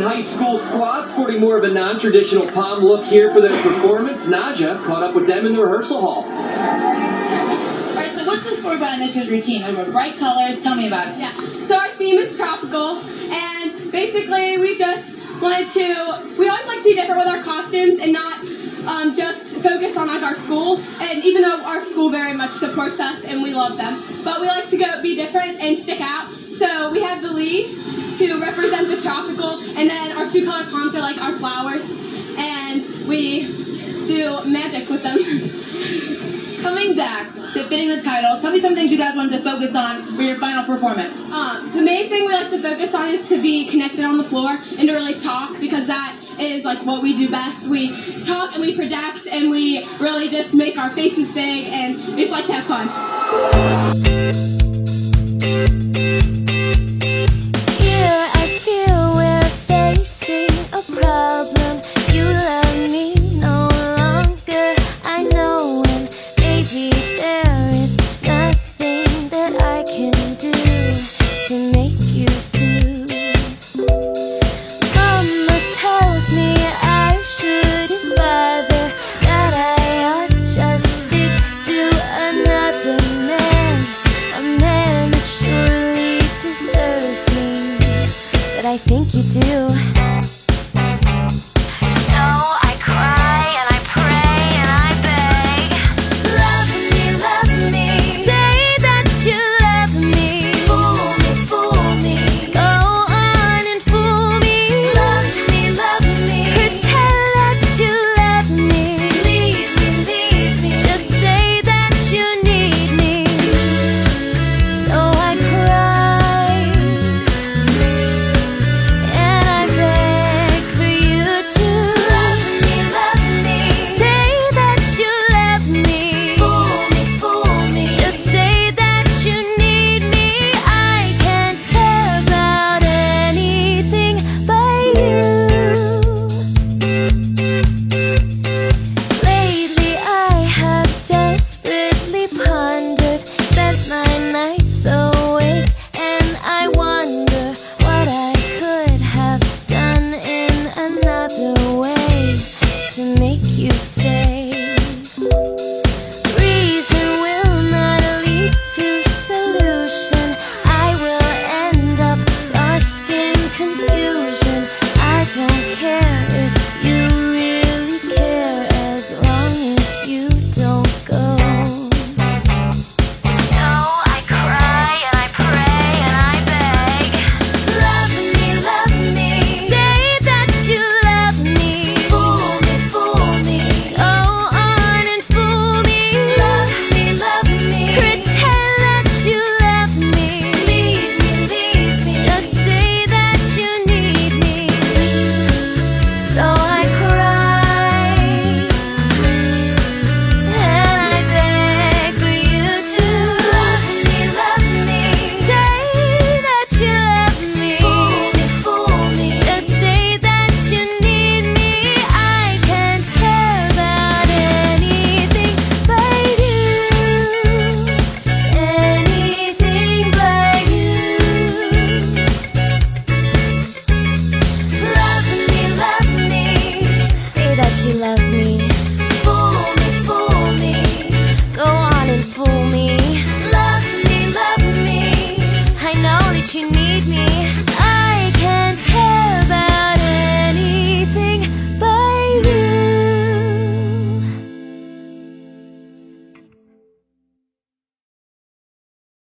High School squad sporting more of a non-traditional pom look here for their performance. Naja caught up with them in the rehearsal hall. All right, so what's the story behind this year's routine? There were bright colors. Tell me about it. Yeah. So our theme is tropical, and basically we just wanted to. We always like to be different with our costumes and not um, just focus on like our school. And even though our school very much supports us and we love them, but we like to go be different and stick out. So we have the leaf to represent the tropical, and then our two colored poms are like our flowers, and we do magic with them. Coming back to fitting the title, tell me some things you guys wanted to focus on for your final performance. Um, the main thing we like to focus on is to be connected on the floor and to really talk because that is like what we do best. We talk and we project and we really just make our faces big and we just like to have fun. you need me.